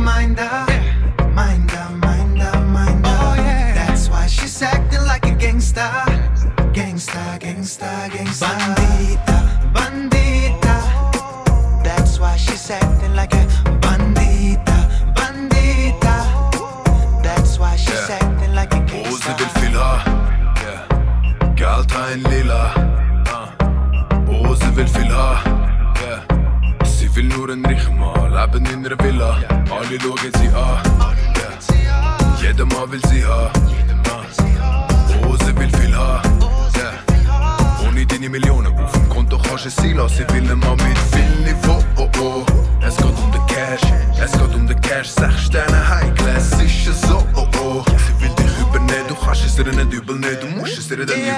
minder, minder, minder, minder. Oh, her. That's why she's acting like a gangster. Gangsta, gangsta, gangsta. Bandita, bandita. That's why she's acting like a bandita, bandita. That's why she's acting like a gangsta. Hose بالفيلا قالتها الليلة Hose بالفيلا في النور نريخ ما لعبنا نرفيلا علي لوجه آه. زيها يدا ما بلزيها. غوزي بالفيلا. هوني ديني مليون أبو. في الكونتو خاش السيلا. سي فيلا ما بتفيلني فو أو أو. اس قد ام دي كاش اس قد ام دي كاش سخش دانا هاي كلاس اش زو أو أو. سي دي خيب نيدو خاش سرنا دي بل نيدو موش سرنا دي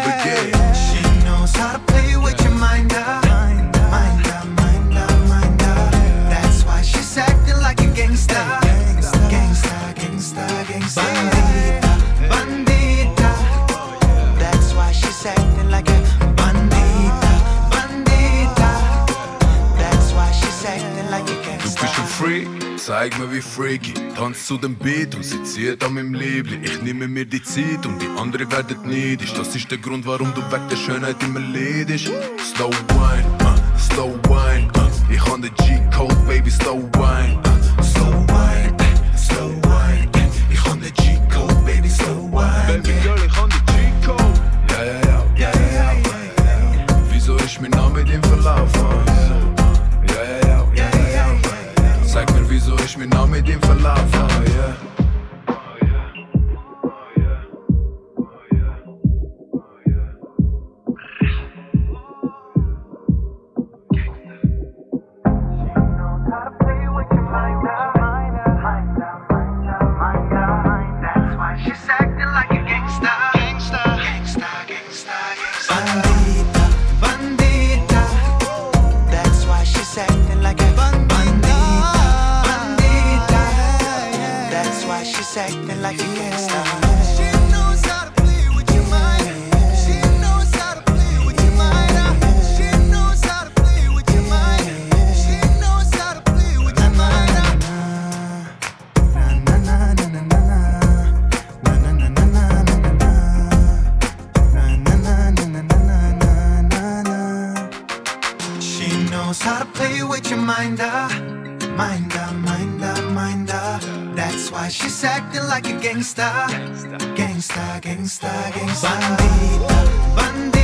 She knows how to play with your mind. up zeig mir wie freaky. Tanz zu dem Beat und sie zieht an meinem Liebling. Ich nehme mir die Zeit und die anderen werden neidisch. Das ist der Grund, warum du weg der Schönheit immer leidest. Slow wine, uh, slow wine, uh. Ich han den G-Code, baby, slow wine, uh. Slow wine, uh, slow wine, uh. Ich han den G-Code, baby, slow wine. Baby girl, ich han den G-Code. Ja, ja, ja, ja, ja, ja. Wieso ist mein Name mit ihm verlaufen? Ich bin auch mit ihm verlaufen, yeah. How to play with your mind, uh, mind, uh, mind, uh, mind. That's why she's acting like a gangster, gangster, gangster, gangster. Bandita, bandita.